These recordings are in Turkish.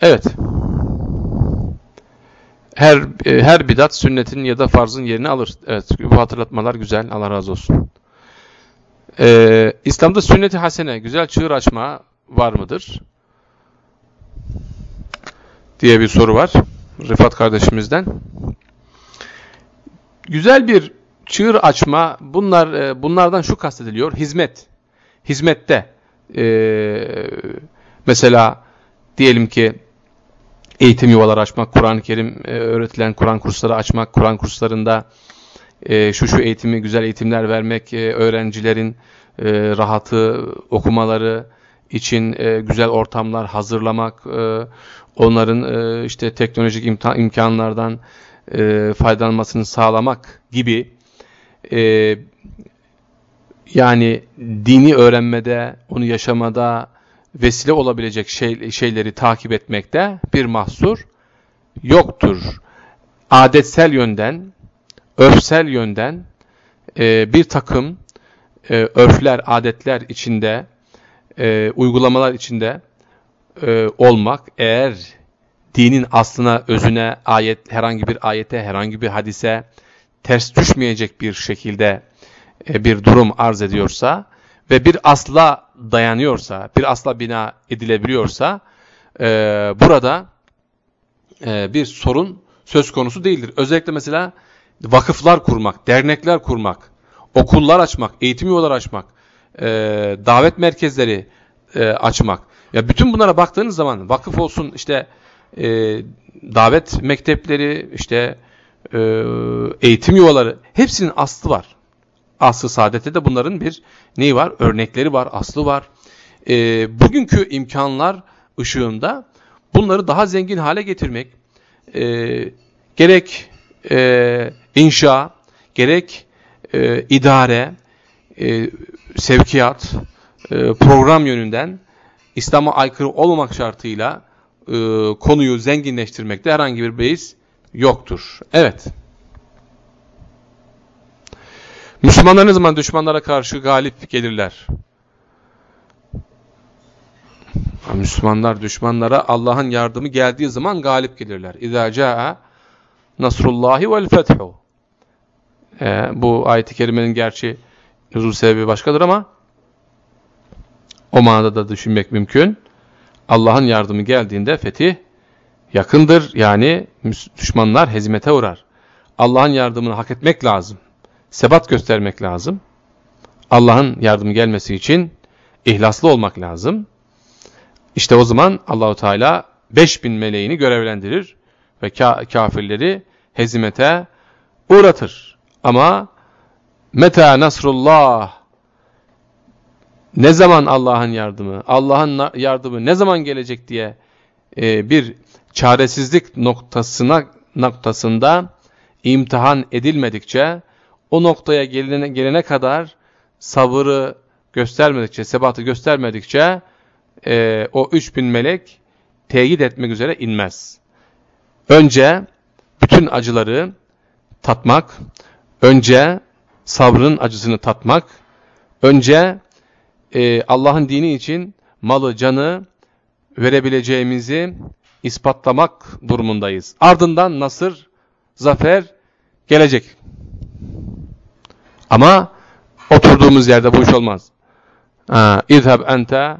Evet. Her e, her bidat sünnetin ya da farzın yerini alır. Evet, bu hatırlatmalar güzel. Allah razı olsun. Ee, İslam'da sünnet-i hasene, güzel çığır açma var mıdır? diye bir soru var Rıfat kardeşimizden. Güzel bir çığır açma, bunlar e, bunlardan şu kastediliyor, hizmet. Hizmette e, mesela diyelim ki eğitim yuvaları açmak, Kur'an-ı Kerim e, öğretilen Kur'an kursları açmak, Kur'an kurslarında e, şu şu eğitimi, güzel eğitimler vermek, e, öğrencilerin rahatı, okumaları için güzel ortamlar hazırlamak, onların işte teknolojik imkanlardan faydalanmasını sağlamak gibi yani dini öğrenmede, onu yaşamada vesile olabilecek şey, şeyleri takip etmekte bir mahsur yoktur. Adetsel yönden, örfsel yönden e, bir takım e, örfler, adetler içinde, e, uygulamalar içinde e, olmak eğer dinin aslına, özüne, ayet herhangi bir ayete, herhangi bir hadise ters düşmeyecek bir şekilde e, bir durum arz ediyorsa ve bir asla dayanıyorsa, bir asla bina edilebiliyorsa e, burada e, bir sorun söz konusu değildir. Özellikle mesela vakıflar kurmak, dernekler kurmak, okullar açmak, eğitim yolları açmak, e, davet merkezleri e, açmak. Ya bütün bunlara baktığınız zaman vakıf olsun işte e, davet mektepleri, işte e, eğitim yuvaları hepsinin aslı var. Aslı saadette de bunların bir neyi var? Örnekleri var, aslı var. E, bugünkü imkanlar ışığında bunları daha zengin hale getirmek e, gerek e, inşa, gerek e, idare, e, sevkiyat, e, program yönünden İslam'a aykırı olmamak şartıyla e, konuyu zenginleştirmekte herhangi bir beis yoktur. Evet. Müslümanlar ne zaman düşmanlara karşı galip gelirler? Müslümanlar düşmanlara Allah'ın yardımı geldiği zaman galip gelirler. İzâ câ'a nasrullahi vel fethu. Ee, bu ayet-i kerimenin gerçi nüzul sebebi başkadır ama o manada da düşünmek mümkün. Allah'ın yardımı geldiğinde fetih yakındır. Yani düşmanlar hezimete uğrar. Allah'ın yardımını hak etmek lazım. Sebat göstermek lazım. Allah'ın yardımı gelmesi için ihlaslı olmak lazım. İşte o zaman Allahu Teala 5000 meleğini görevlendirir ve ka kafirleri hezimete uğratır. Ama meta nasrullah ne zaman Allah'ın yardımı, Allah'ın yardımı ne zaman gelecek diye e, bir çaresizlik noktasına noktasında imtihan edilmedikçe o noktaya gelene, gelene kadar sabırı göstermedikçe, sebatı göstermedikçe e, o 3000 melek teyit etmek üzere inmez. Önce bütün acıları tatmak, önce sabrın acısını tatmak, önce e, Allah'ın dini için malı, canı verebileceğimizi ispatlamak durumundayız. Ardından nasır, zafer gelecek. Ama oturduğumuz yerde bu iş olmaz. İzhab ente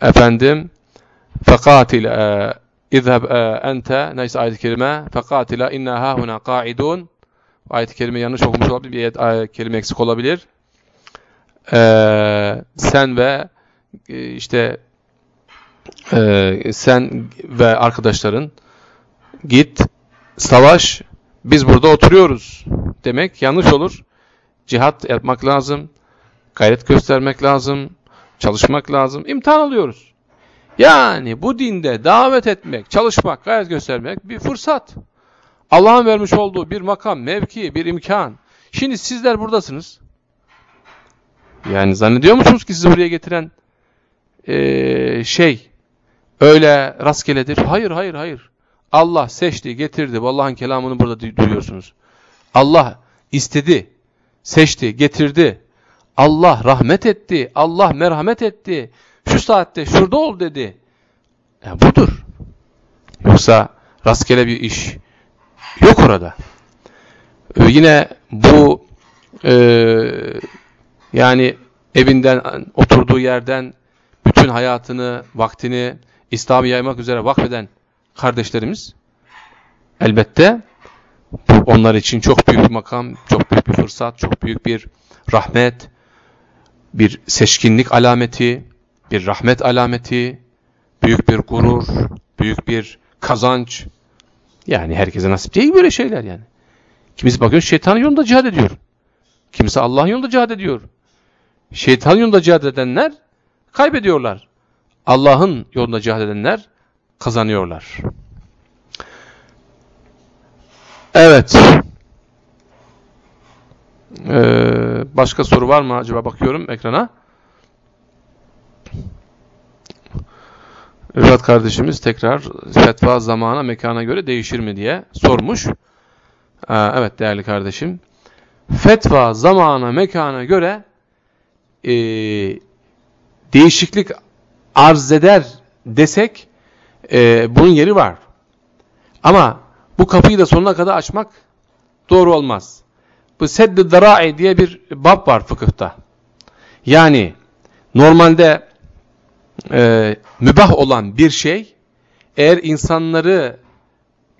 efendim fekatil e, izhab e, ente neyse ayet-i kerime fekatila inna hahuna qaidun ayet-i kerime yanlış okumuş olabilir bir ayet, ayet kelime eksik olabilir e, sen ve e, işte e, sen ve arkadaşların git savaş biz burada oturuyoruz demek yanlış olur. Cihat yapmak lazım. Gayret göstermek lazım. Çalışmak lazım. İmtihan alıyoruz. Yani bu dinde davet etmek, çalışmak, gayret göstermek bir fırsat. Allah'ın vermiş olduğu bir makam, mevki, bir imkan. Şimdi sizler buradasınız. Yani zannediyor musunuz ki sizi buraya getiren e, şey öyle rastgeledir? Hayır, hayır, hayır. Allah seçti, getirdi. Allah'ın kelamını burada duyuyorsunuz. Allah istedi, seçti, getirdi. Allah rahmet etti. Allah merhamet etti. Şu saatte şurada ol dedi. Yani budur. Yoksa rastgele bir iş yok orada. Ee, yine bu e, yani evinden, oturduğu yerden bütün hayatını, vaktini İslam'ı yaymak üzere vakfeden kardeşlerimiz elbette bu onlar için çok büyük bir makam, çok büyük bir fırsat, çok büyük bir rahmet, bir seçkinlik alameti, bir rahmet alameti, büyük bir gurur, büyük bir kazanç. Yani herkese nasip değil böyle şeyler yani. Kimisi bakıyor şeytanın yolunda cihad ediyor. Kimisi Allah'ın yolunda cihad ediyor. Şeytanın yolunda cihad edenler kaybediyorlar. Allah'ın yolunda cihad edenler kazanıyorlar. Evet. Ee, başka soru var mı acaba bakıyorum ekrana. Rıfat kardeşimiz tekrar fetva zamana mekana göre değişir mi diye sormuş. Ee, evet değerli kardeşim. Fetva zamana mekana göre e, değişiklik arz eder desek e, bunun yeri var. Ama bu kapıyı da sonuna kadar açmak doğru olmaz. Bu sedd-i darai diye bir bab var fıkıhta. Yani normalde e, mübah olan bir şey eğer insanları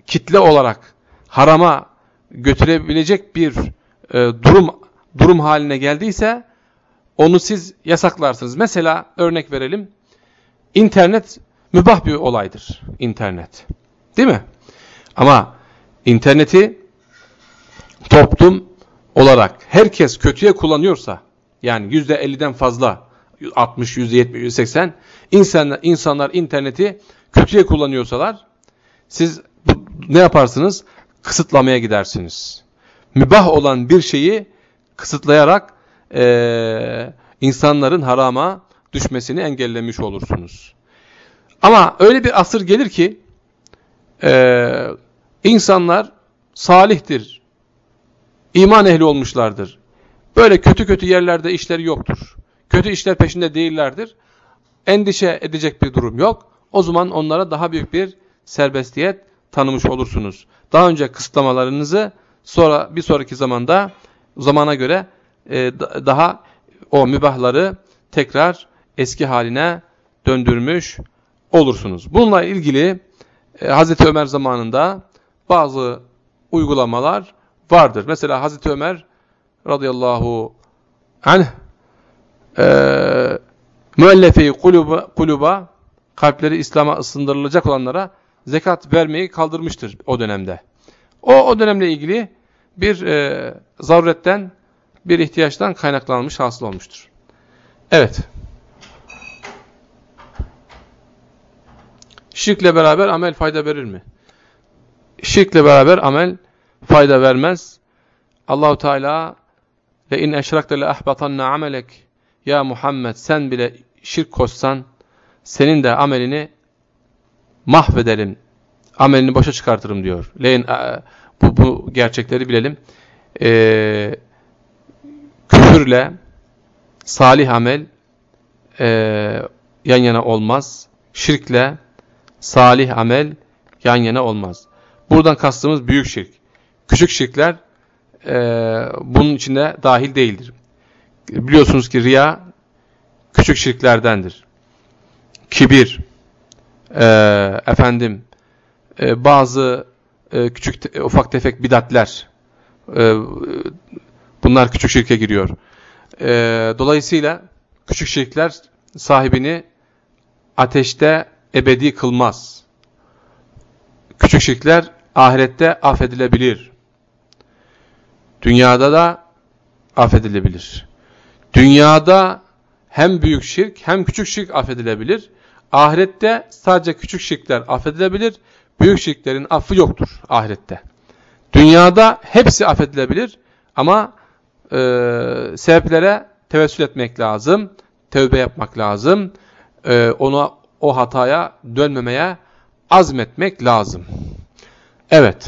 kitle olarak harama götürebilecek bir e, durum durum haline geldiyse onu siz yasaklarsınız. Mesela örnek verelim. İnternet mübah bir olaydır. İnternet. Değil mi? Ama interneti toplum olarak herkes kötüye kullanıyorsa yani %50'den fazla 60, %70, %80 insanlar, insanlar interneti kötüye kullanıyorsalar siz ne yaparsınız? Kısıtlamaya gidersiniz. Mübah olan bir şeyi kısıtlayarak e, insanların harama düşmesini engellemiş olursunuz. Ama öyle bir asır gelir ki e, insanlar salihtir, iman ehli olmuşlardır. Böyle kötü kötü yerlerde işleri yoktur. Kötü işler peşinde değillerdir. Endişe edecek bir durum yok. O zaman onlara daha büyük bir serbestiyet tanımış olursunuz. Daha önce kısıtlamalarınızı sonra bir sonraki zamanda zamana göre e, daha o mübahları tekrar eski haline döndürmüş olursunuz. Bununla ilgili e, Hazreti Ömer zamanında bazı uygulamalar vardır. Mesela Hazreti Ömer radıyallahu anh e, müellefi kuluba, kuluba kalpleri İslam'a ısındırılacak olanlara zekat vermeyi kaldırmıştır o dönemde. O, o dönemle ilgili bir e, zaruretten, bir ihtiyaçtan kaynaklanmış, hasıl olmuştur. Evet. Şirkle beraber amel fayda verir mi? Şirkle beraber amel fayda vermez. Allahu Teala le in eşrakte le ahbatanna amelek ya Muhammed sen bile şirk koşsan senin de amelini mahvederim. Amelini boşa çıkartırım diyor. Leyin e, bu, bu gerçekleri bilelim. Ee, küfürle salih amel e, yan yana olmaz. Şirkle salih amel yan yana olmaz. Buradan kastımız büyük şirk. Küçük şirkler e, bunun içinde dahil değildir. Biliyorsunuz ki riya küçük şirklerdendir. Kibir, e, efendim e, bazı e, küçük ufak tefek bidatler, e, bunlar küçük şirke giriyor. E, dolayısıyla küçük şirkler sahibini ateşte ebedi kılmaz. Küçük şirkler ahirette affedilebilir. Dünyada da affedilebilir. Dünyada hem büyük şirk hem küçük şirk affedilebilir. Ahirette sadece küçük şirkler affedilebilir. Büyük şirklerin affı yoktur ahirette. Dünyada hepsi affedilebilir ama e, sebeplere tevessül etmek lazım. Tövbe yapmak lazım. E, ona o hataya dönmemeye azmetmek lazım. Evet.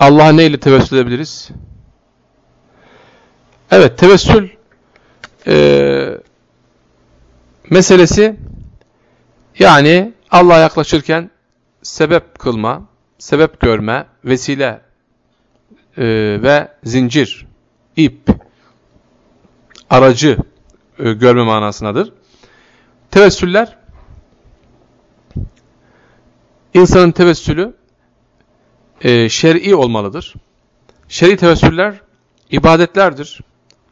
Allah'a neyle tevessül edebiliriz? Evet, tevessül e, meselesi yani Allah'a yaklaşırken sebep kılma, sebep görme, vesile e, ve zincir, ip, aracı e, görme manasındadır. Tevessüller, insanın tevessülü e, şer'i olmalıdır. Şer'i tevessüller ibadetlerdir,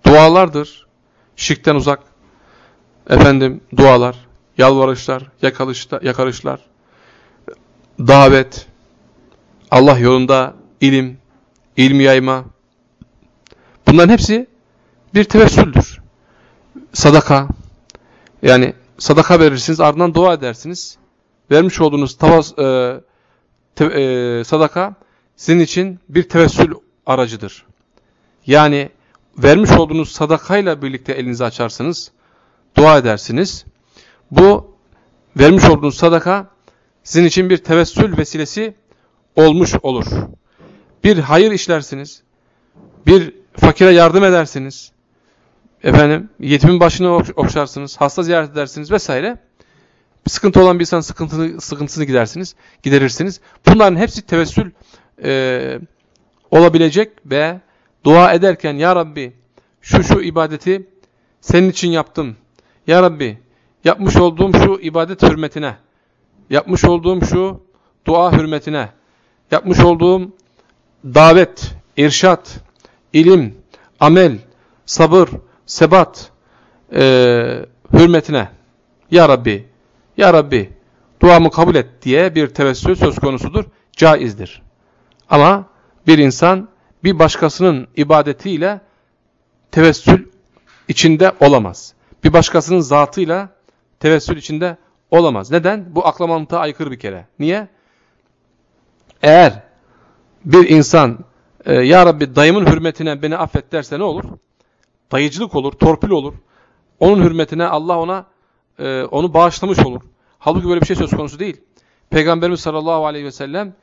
dualardır, şirkten uzak, efendim dualar, yalvarışlar, yakalışlar, yakarışlar, davet, Allah yolunda ilim, ilmi yayma, bunların hepsi bir tevessüldür. Sadaka, yani sadaka verirsiniz ardından dua edersiniz. Vermiş olduğunuz tavas, e, te, e, sadaka sizin için bir tevessül aracıdır. Yani vermiş olduğunuz sadakayla birlikte elinizi açarsınız, dua edersiniz. Bu vermiş olduğunuz sadaka sizin için bir tevessül vesilesi olmuş olur. Bir hayır işlersiniz, bir fakire yardım edersiniz, efendim yetimin başını okşarsınız, hasta ziyaret edersiniz vesaire. Sıkıntı olan bir insan sıkıntını, sıkıntısını gidersiniz, giderirsiniz. Bunların hepsi tevessül e, olabilecek ve dua ederken Ya Rabbi şu şu ibadeti senin için yaptım. Ya Rabbi yapmış olduğum şu ibadet hürmetine, yapmış olduğum şu dua hürmetine, yapmış olduğum davet, irşat, ilim, amel, sabır, sebat e, hürmetine Ya Rabbi, Ya Rabbi duamı kabul et diye bir tevessül söz konusudur, caizdir. Ama bir insan bir başkasının ibadetiyle tevessül içinde olamaz. Bir başkasının zatıyla tevessül içinde olamaz. Neden? Bu akla mantığa aykırı bir kere. Niye? Eğer bir insan e, Ya Rabbi dayımın hürmetine beni affet derse ne olur? Dayıcılık olur, torpil olur. Onun hürmetine Allah ona e, onu bağışlamış olur. Halbuki böyle bir şey söz konusu değil. Peygamberimiz sallallahu aleyhi ve sellem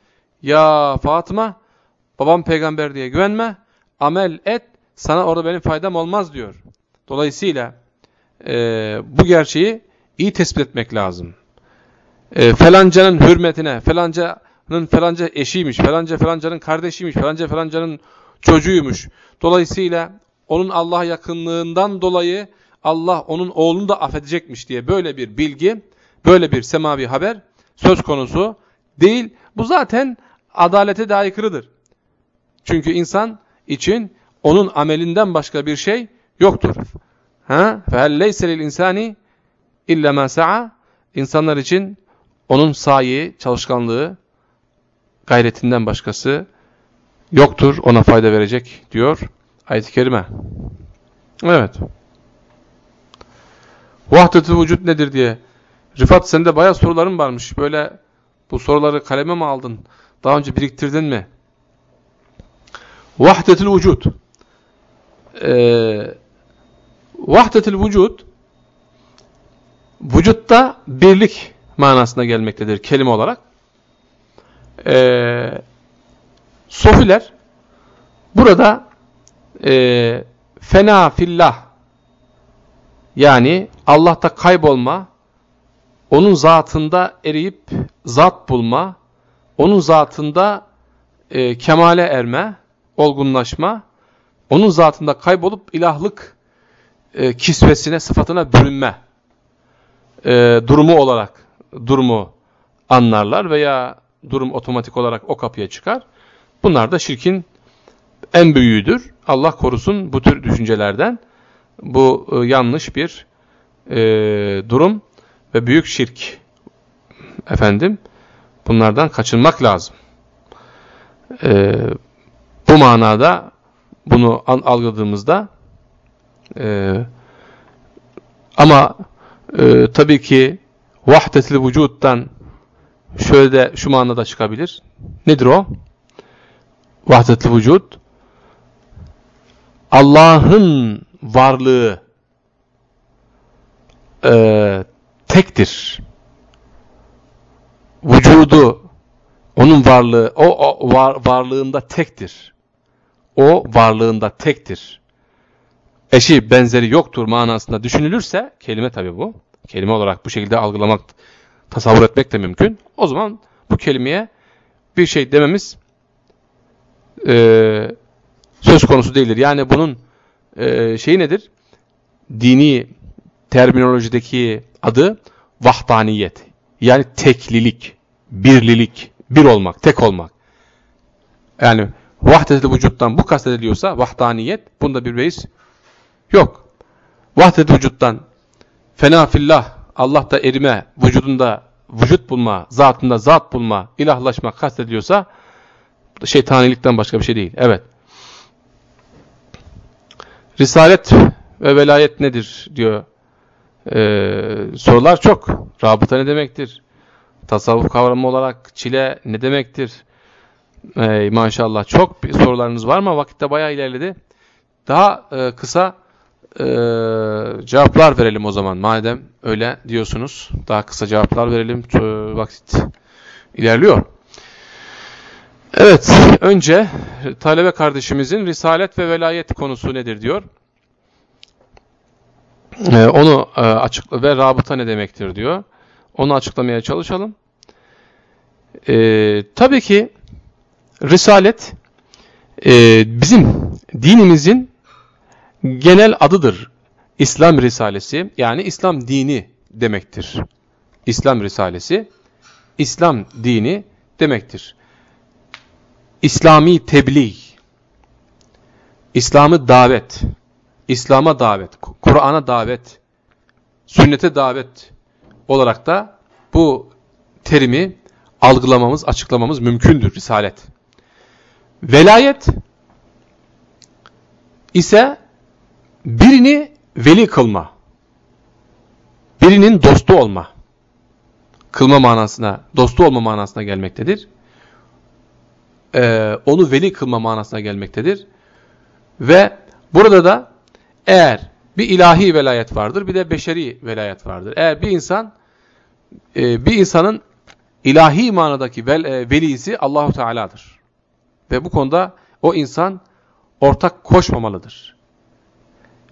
Ya Fatıma babam peygamber diye güvenme, amel et, sana orada benim faydam olmaz diyor. Dolayısıyla e, bu gerçeği iyi tespit etmek lazım. E, felancanın hürmetine, falancanın falanca eşiymiş, falanca falancanın kardeşiymiş, falanca falancanın çocuğuymuş. Dolayısıyla onun Allah'a yakınlığından dolayı Allah onun oğlunu da affedecekmiş diye böyle bir bilgi, böyle bir semavi haber söz konusu değil. Bu zaten adalete de aykırıdır. Çünkü insan için onun amelinden başka bir şey yoktur. Ha? فَهَلْ insani illa ma sa'a İnsanlar için onun sayi, çalışkanlığı, gayretinden başkası yoktur. Ona fayda verecek diyor ayet-i kerime. Evet. Vahdetü vücut nedir diye. Rifat sende bayağı soruların varmış. Böyle bu soruları kaleme mi aldın? Daha önce biriktirdin mi? Vahdetül vücut. Ee, vahdetül vücut vücutta birlik manasına gelmektedir kelime olarak. Ee, sofiler burada e, fena fillah yani Allah'ta kaybolma, onun zatında eriyip zat bulma, onun zatında e, kemale erme, olgunlaşma, onun zatında kaybolup ilahlık e, kisvesine, sıfatına bürünme e, durumu olarak durumu anlarlar veya durum otomatik olarak o kapıya çıkar. Bunlar da şirkin en büyüğüdür. Allah korusun bu tür düşüncelerden. Bu e, yanlış bir e, durum ve büyük şirk. Efendim, bunlardan kaçınmak lazım. E, bu manada bunu algıladığımızda e, ama e, tabii ki vahdetil vücuttan şöyle de şu manada çıkabilir. Nedir o? Vahdetil vücut Allah'ın varlığı e, tektir. Vücudu, onun varlığı, o, o var, varlığında tektir. O varlığında tektir. eşi benzeri yoktur manasında düşünülürse kelime tabi bu. Kelime olarak bu şekilde algılamak, tasavvur etmek de mümkün. O zaman bu kelimeye bir şey dememiz e, söz konusu değildir. Yani bunun e, şeyi nedir? Dini terminolojideki adı vahdaniyet. Yani teklilik, birlilik, bir olmak, tek olmak. Yani vahdet-i vücuttan bu kastediliyorsa vahdaniyet bunda bir beis yok. Vahdet-i vücuttan fena fillah Allah'ta erime, vücudunda vücut bulma, zatında zat bulma, ilahlaşma kastediliyorsa şeytanilikten başka bir şey değil. Evet. Risalet ve velayet nedir diyor. Ee, sorular çok. Rabıta ne demektir? Tasavvuf kavramı olarak çile ne demektir? Ee, maşallah çok sorularınız var ama vakitte bayağı ilerledi. Daha e, kısa e, cevaplar verelim o zaman madem öyle diyorsunuz. Daha kısa cevaplar verelim. Vakit ilerliyor. Evet, önce talebe kardeşimizin risalet ve velayet konusu nedir diyor. Ee, onu e, açıkla ve rabıta ne demektir diyor. Onu açıklamaya çalışalım. Ee, tabii ki risalet e, bizim dinimizin genel adıdır. İslam Risalesi yani İslam dini demektir. İslam Risalesi İslam dini demektir. İslami tebliğ, İslam'ı davet, İslam'a davet, Kur'an'a davet, sünnete davet olarak da bu terimi algılamamız, açıklamamız mümkündür Risalet. Velayet ise birini veli kılma, birinin dostu olma, kılma manasına, dostu olma manasına gelmektedir e, onu veli kılma manasına gelmektedir. Ve burada da eğer bir ilahi velayet vardır bir de beşeri velayet vardır. Eğer bir insan e, bir insanın ilahi manadaki vel, e, velisi Allahu Teala'dır. Ve bu konuda o insan ortak koşmamalıdır.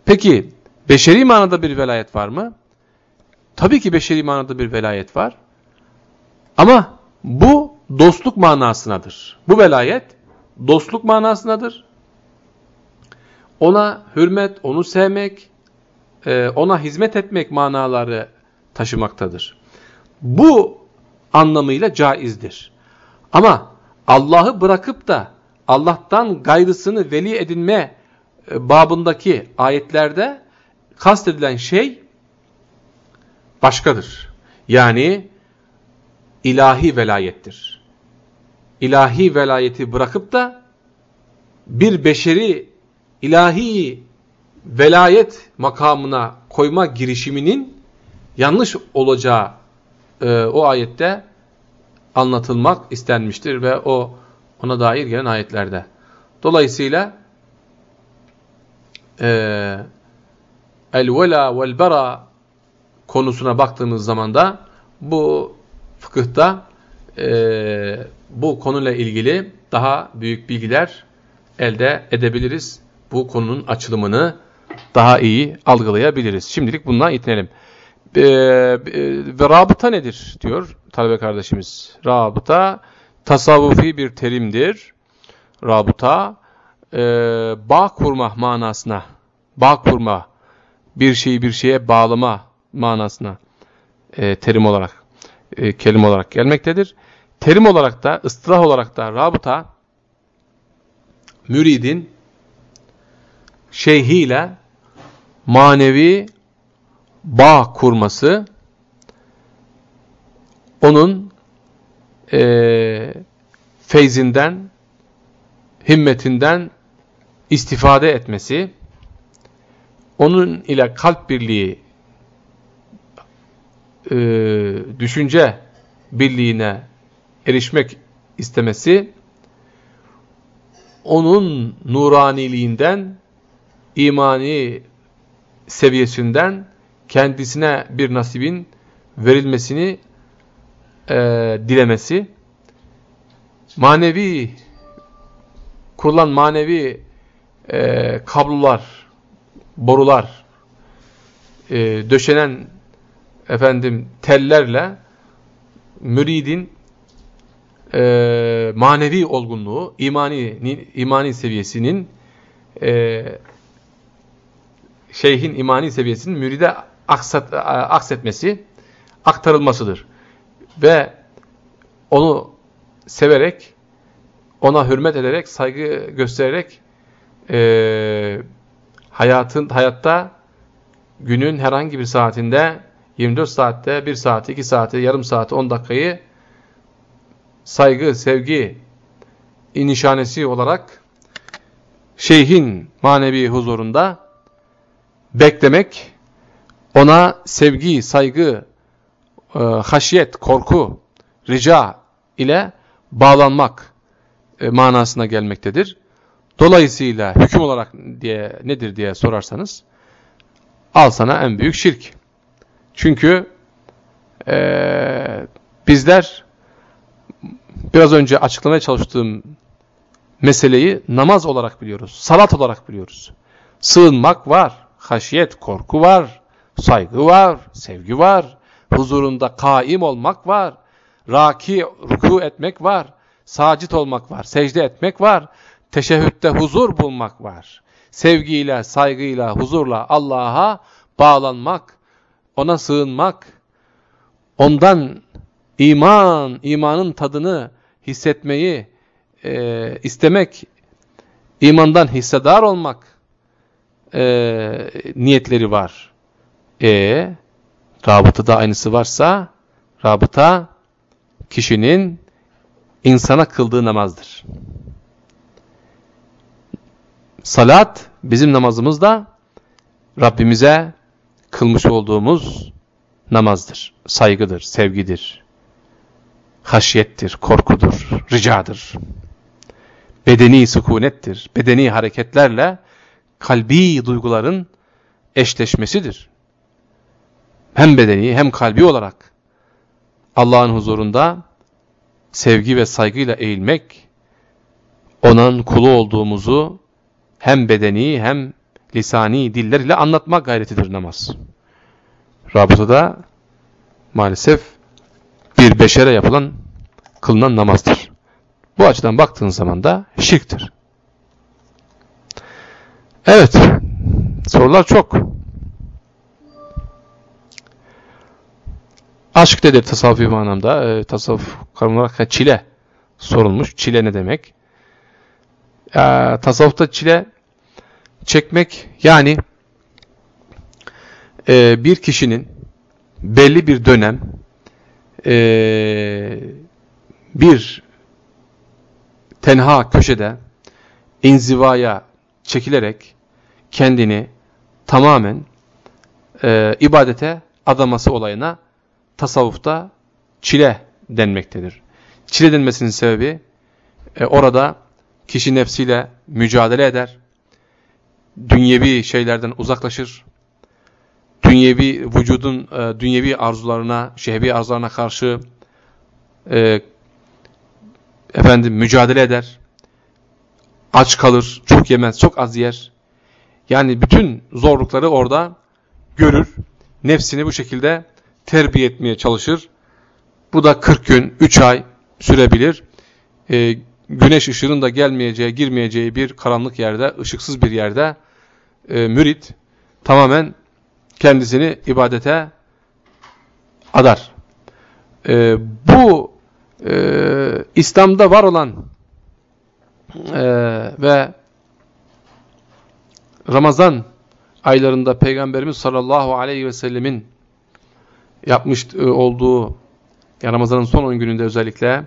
Peki beşeri manada bir velayet var mı? Tabii ki beşeri manada bir velayet var. Ama bu dostluk manasınadır. Bu velayet dostluk manasındadır. Ona hürmet, onu sevmek, e, ona hizmet etmek manaları taşımaktadır. Bu anlamıyla caizdir. Ama Allah'ı bırakıp da Allah'tan gayrısını veli edinme e, babındaki ayetlerde kastedilen şey başkadır. Yani ilahi velayettir ilahi velayeti bırakıp da bir beşeri ilahi velayet makamına koyma girişiminin yanlış olacağı e, o ayette anlatılmak istenmiştir ve o ona dair gelen ayetlerde. Dolayısıyla e, el-vela vel-bera konusuna baktığımız zaman da bu fıkıhta e, bu konuyla ilgili daha büyük bilgiler elde edebiliriz. Bu konunun açılımını daha iyi algılayabiliriz. Şimdilik bundan itinelim. Ee, ve rabıta nedir diyor talebe kardeşimiz. Rabıta tasavvufi bir terimdir. Rabıta e, bağ kurma manasına, bağ kurma, bir şeyi bir şeye bağlama manasına e, terim olarak, e, kelime olarak gelmektedir. Terim olarak da, ıstılah olarak da rabıta, müridin şeyhiyle manevi bağ kurması, onun e, feyzinden, himmetinden istifade etmesi, onun ile kalp birliği, e, düşünce birliğine erişmek istemesi onun nuraniliğinden, imani seviyesinden kendisine bir nasibin verilmesini e, dilemesi, manevi, kurulan manevi e, kablolar, borular, e, döşenen efendim tellerle müridin e, manevi olgunluğu, imani imani seviyesinin e, şeyhin imani seviyesinin müride aksat, aksetmesi, aktarılmasıdır. Ve onu severek, ona hürmet ederek, saygı göstererek e, hayatın hayatta günün herhangi bir saatinde 24 saatte 1 saat, 2 saati, yarım saati, 10 dakikayı saygı, sevgi inişanesi olarak şeyhin manevi huzurunda beklemek, ona sevgi, saygı, e, haşiyet, korku, rica ile bağlanmak e, manasına gelmektedir. Dolayısıyla hüküm olarak diye nedir diye sorarsanız al sana en büyük şirk. Çünkü e, bizler biraz önce açıklamaya çalıştığım meseleyi namaz olarak biliyoruz. Salat olarak biliyoruz. Sığınmak var, haşiyet, korku var, saygı var, sevgi var, huzurunda kaim olmak var, raki, ruku etmek var, sacit olmak var, secde etmek var, teşehhütte huzur bulmak var. Sevgiyle, saygıyla, huzurla Allah'a bağlanmak, ona sığınmak, ondan iman, imanın tadını hissetmeyi e, istemek, imandan hissedar olmak e, niyetleri var. E, rabıtada aynısı varsa, rabıta kişinin insana kıldığı namazdır. Salat bizim namazımız da Rabbimize kılmış olduğumuz namazdır. Saygıdır, sevgidir. Haşiyettir, korkudur, ricadır. Bedeni sükunettir. Bedeni hareketlerle kalbi duyguların eşleşmesidir. Hem bedeni hem kalbi olarak Allah'ın huzurunda sevgi ve saygıyla eğilmek, onun kulu olduğumuzu hem bedeni hem lisani diller ile anlatmak gayretidir namaz. Rabıtada maalesef bir beşere yapılan, kılınan namazdır. Bu açıdan baktığın zaman da şirktir. Evet, sorular çok. Aşk nedir tasavvufi manamda? E, tasavvuf kavram olarak çile sorulmuş. Çile ne demek? E, tasavvufta çile çekmek yani e, bir kişinin belli bir dönem e, bir tenha köşede inzivaya çekilerek kendini tamamen e, ibadete adaması olayına tasavvufta çile denmektedir. Çile denmesinin sebebi e, orada kişi nefsiyle mücadele eder, dünyevi şeylerden uzaklaşır, dünyevi vücudun e, dünyevi arzularına, şehvi arzularına karşı e, efendim mücadele eder, aç kalır, çok yemez, çok az yer. Yani bütün zorlukları orada görür, nefsini bu şekilde terbiye etmeye çalışır. Bu da 40 gün, 3 ay sürebilir. E, güneş ışığının da gelmeyeceği, girmeyeceği bir karanlık yerde, ışıksız bir yerde e, mürit tamamen kendisini ibadete adar. E, bu e, İslam'da var olan e, ve Ramazan aylarında Peygamberimiz sallallahu aleyhi ve sellemin yapmış e, olduğu, yani Ramazan'ın son 10 gününde özellikle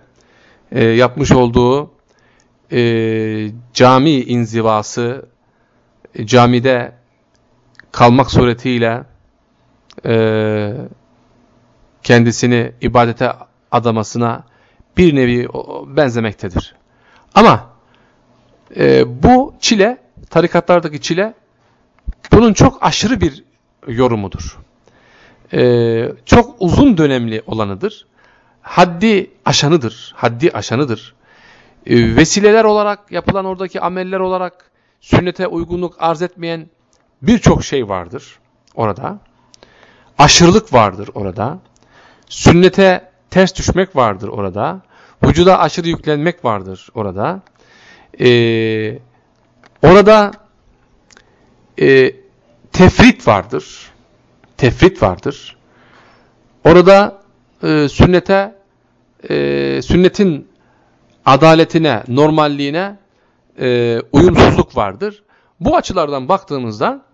e, yapmış olduğu e, cami inzivası, e, camide kalmak suretiyle e, kendisini ibadete adamasına bir nevi benzemektedir. Ama e, bu çile, tarikatlardaki çile bunun çok aşırı bir yorumudur e, çok uzun dönemli olanıdır. Haddi aşanıdır. Haddi aşanıdır. E, vesileler olarak yapılan oradaki ameller olarak sünnete uygunluk arz etmeyen birçok şey vardır orada. Aşırılık vardır orada. Sünnete ters düşmek vardır orada. Vücuda aşırı yüklenmek vardır orada. Ee, orada e, tefrit vardır. Tefrit vardır. Orada e, sünnete e, sünnetin adaletine, normalliğine e, uyumsuzluk vardır. Bu açılardan baktığımızda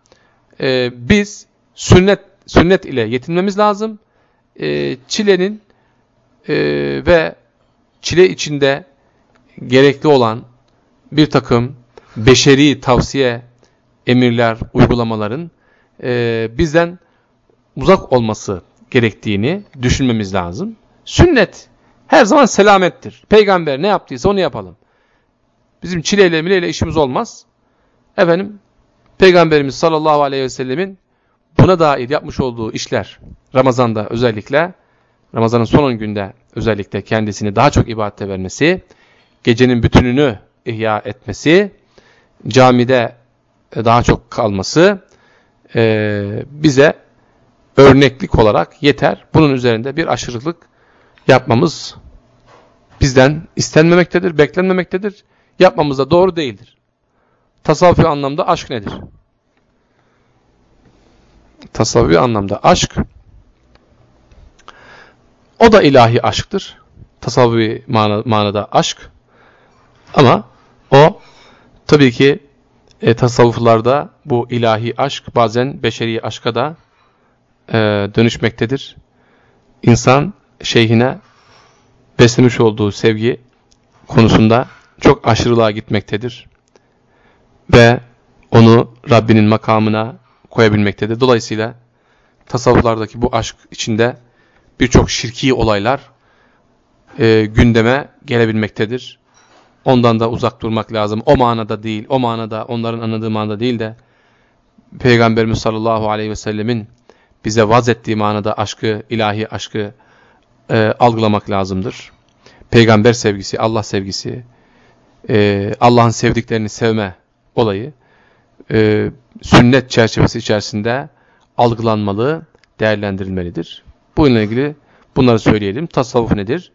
e, biz sünnet sünnet ile yetinmemiz lazım. E, çilenin e, ve çile içinde gerekli olan bir takım beşeri tavsiye, emirler, uygulamaların e, bizden uzak olması gerektiğini düşünmemiz lazım. Sünnet her zaman selamettir. Peygamber ne yaptıysa onu yapalım. Bizim çileyle mileyle işimiz olmaz. Efendim, Peygamberimiz sallallahu aleyhi ve sellemin buna dair yapmış olduğu işler, Ramazan'da özellikle, Ramazan'ın son 10 günde özellikle kendisini daha çok ibadete vermesi, gecenin bütününü ihya etmesi, camide daha çok kalması e, bize örneklik olarak yeter. Bunun üzerinde bir aşırılık yapmamız bizden istenmemektedir, beklenmemektedir. Yapmamız da doğru değildir. Tasavvufi anlamda aşk nedir? Tasavvufi anlamda aşk o da ilahi aşktır. Tasavvufi manada aşk. Ama o tabii ki e, tasavvuflarda bu ilahi aşk bazen beşeri aşka da e, dönüşmektedir. İnsan şeyhine beslemiş olduğu sevgi konusunda çok aşırılığa gitmektedir. Ve onu Rabbinin makamına koyabilmektedir. Dolayısıyla tasavvuflardaki bu aşk içinde birçok şirki olaylar e, gündeme gelebilmektedir. Ondan da uzak durmak lazım. O manada değil, o manada, onların anladığı manada değil de Peygamberimiz sallallahu aleyhi ve sellemin bize vaz ettiği manada aşkı, ilahi aşkı e, algılamak lazımdır. Peygamber sevgisi, Allah sevgisi, e, Allah'ın sevdiklerini sevme olayı e, sünnet çerçevesi içerisinde algılanmalı, değerlendirilmelidir. Bununla ilgili bunları söyleyelim. Tasavvuf nedir?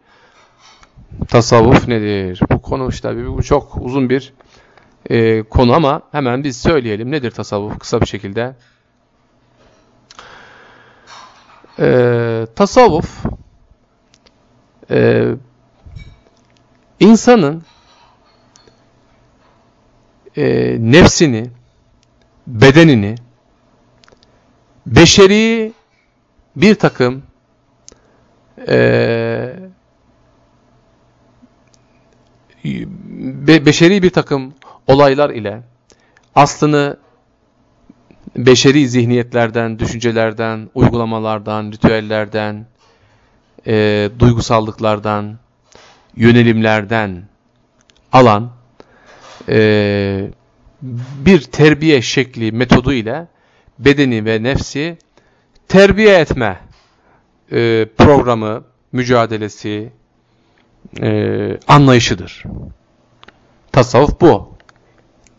Tasavvuf nedir? Bu konu işte bu çok uzun bir e, konu ama hemen biz söyleyelim. Nedir tasavvuf? Kısa bir şekilde. E, tasavvuf e, insanın e, nefsini, bedenini, beşeri bir takım e, be, beşeri bir takım olaylar ile aslını beşeri zihniyetlerden, düşüncelerden, uygulamalardan, ritüellerden, e, duygusallıklardan, yönelimlerden alan e, bir terbiye şekli metodu ile bedeni ve nefsi terbiye etme e, programı, mücadelesi, e, anlayışıdır. Tasavvuf bu.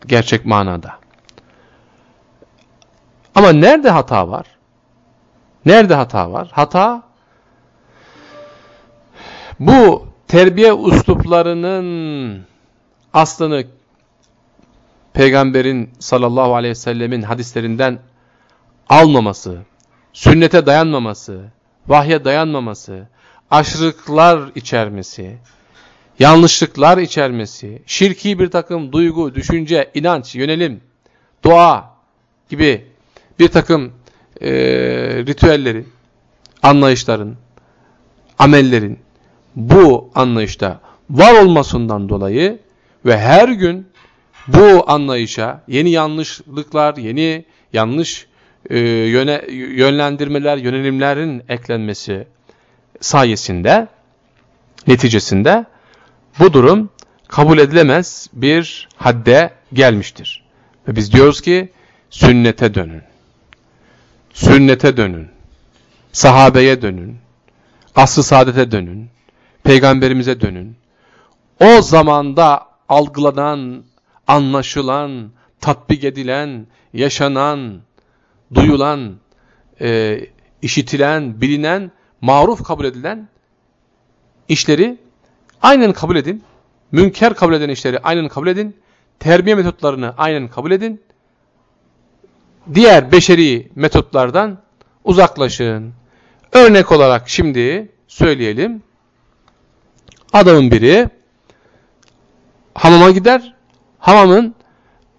Gerçek manada. Ama nerede hata var? Nerede hata var? Hata bu terbiye usluplarının aslını peygamberin sallallahu aleyhi ve sellemin hadislerinden almaması, sünnete dayanmaması, vahye dayanmaması, aşırılıklar içermesi, yanlışlıklar içermesi, şirki bir takım duygu, düşünce, inanç, yönelim, dua gibi bir takım e, ritüellerin, anlayışların, amellerin bu anlayışta var olmasından dolayı ve her gün bu anlayışa yeni yanlışlıklar, yeni yanlış e, yöne, yönlendirmeler, yönelimlerin eklenmesi sayesinde, neticesinde bu durum kabul edilemez bir hadde gelmiştir. Ve biz diyoruz ki sünnete dönün. Sünnete dönün. Sahabeye dönün. Aslı saadete dönün. Peygamberimize dönün. O zamanda algılanan, anlaşılan, tatbik edilen, yaşanan, duyulan, e, işitilen, bilinen, maruf kabul edilen işleri aynen kabul edin. Münker kabul eden işleri aynen kabul edin. Terbiye metotlarını aynen kabul edin. Diğer beşeri metotlardan uzaklaşın. Örnek olarak şimdi söyleyelim. Adamın biri hamama gider. Hamamın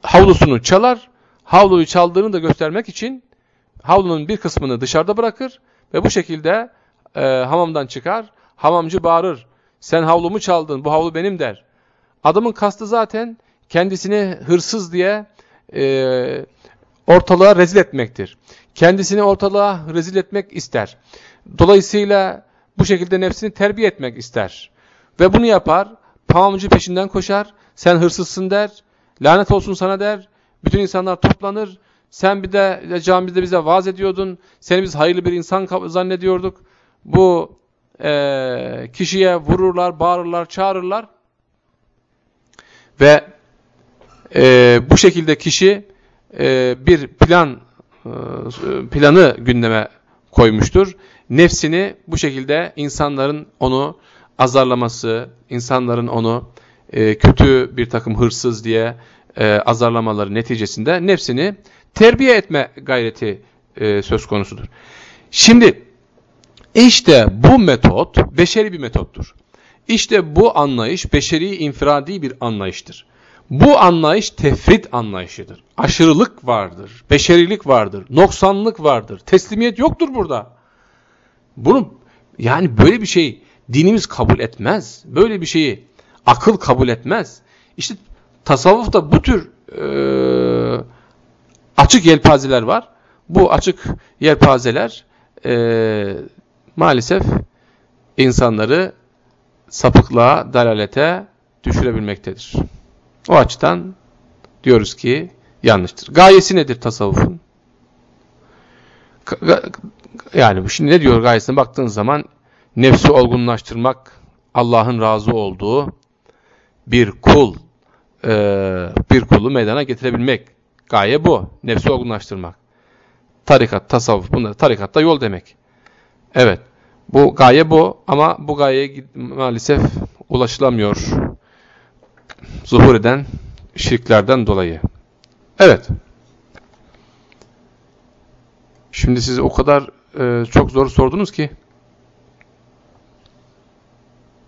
havlusunu çalar. Havluyu çaldığını da göstermek için havlunun bir kısmını dışarıda bırakır ve bu şekilde e, hamamdan çıkar. Hamamcı bağırır. Sen havlumu çaldın, bu havlu benim der. Adamın kastı zaten kendisini hırsız diye e, ortalığa rezil etmektir. Kendisini ortalığa rezil etmek ister. Dolayısıyla bu şekilde nefsini terbiye etmek ister. Ve bunu yapar. Hamamcı peşinden koşar. Sen hırsızsın der. Lanet olsun sana der. Bütün insanlar toplanır. Sen bir de camide bize vaaz ediyordun. Seni biz hayırlı bir insan zannediyorduk. Bu e, kişiye vururlar, bağırırlar, çağırırlar. Ve e, bu şekilde kişi e, bir plan e, planı gündeme koymuştur. Nefsini bu şekilde insanların onu azarlaması, insanların onu e, kötü bir takım hırsız diye e, azarlamaları neticesinde nefsini terbiye etme gayreti e, söz konusudur. Şimdi işte bu metot beşeri bir metottur. İşte bu anlayış beşeri infiradi bir anlayıştır. Bu anlayış tefrit anlayışıdır. Aşırılık vardır, beşerilik vardır, noksanlık vardır, teslimiyet yoktur burada. Bunu yani böyle bir şey dinimiz kabul etmez. Böyle bir şeyi akıl kabul etmez. İşte tasavvufta bu tür e, açık yelpazeler var. Bu açık yelpazeler e, maalesef insanları sapıklığa, dalalete düşürebilmektedir. O açıdan diyoruz ki yanlıştır. Gayesi nedir tasavvufun? Yani şimdi ne diyor gayesine baktığın zaman nefsi olgunlaştırmak, Allah'ın razı olduğu bir kul, bir kulu meydana getirebilmek. Gaye bu. Nefsi olgunlaştırmak. Tarikat, tasavvuf bunlar. Tarikatta yol demek. Evet. Bu gaye bu ama bu gayeye maalesef ulaşılamıyor. Zuhur eden şirklerden dolayı. Evet. Şimdi siz o kadar e, çok zor sordunuz ki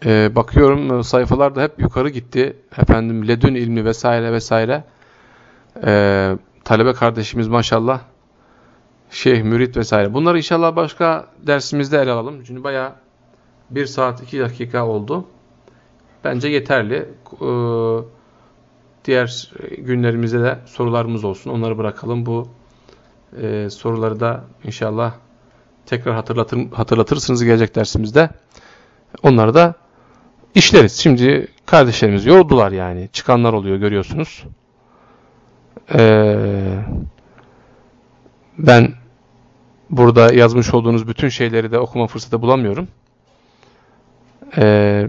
e, bakıyorum e, sayfalarda hep yukarı gitti. Efendim ledün ilmi vesaire vesaire. E, talebe kardeşimiz maşallah şeyh, mürit vesaire. Bunları inşallah başka dersimizde ele alalım. Çünkü bayağı bir saat iki dakika oldu. Bence yeterli. Ee, diğer günlerimizde de sorularımız olsun. Onları bırakalım. Bu e, soruları da inşallah tekrar hatırlatır, hatırlatırsınız gelecek dersimizde. Onları da işleriz. Şimdi kardeşlerimiz yordular yani. Çıkanlar oluyor görüyorsunuz. Ee, ben burada yazmış olduğunuz bütün şeyleri de okuma fırsatı bulamıyorum. Ee,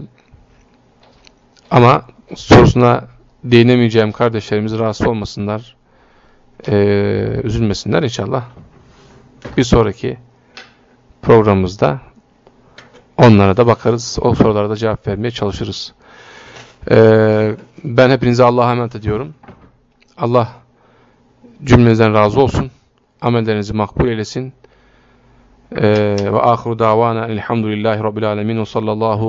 ama sorusuna değinemeyeceğim kardeşlerimiz rahatsız olmasınlar, e, üzülmesinler inşallah. Bir sonraki programımızda onlara da bakarız, o sorulara da cevap vermeye çalışırız. Ee, ben hepinize Allah'a emanet ediyorum. Allah cümlenizden razı olsun. Amellerinizi makbul eylesin. Ve ahiru davana elhamdülillahi rabbil alemin ve sallallahu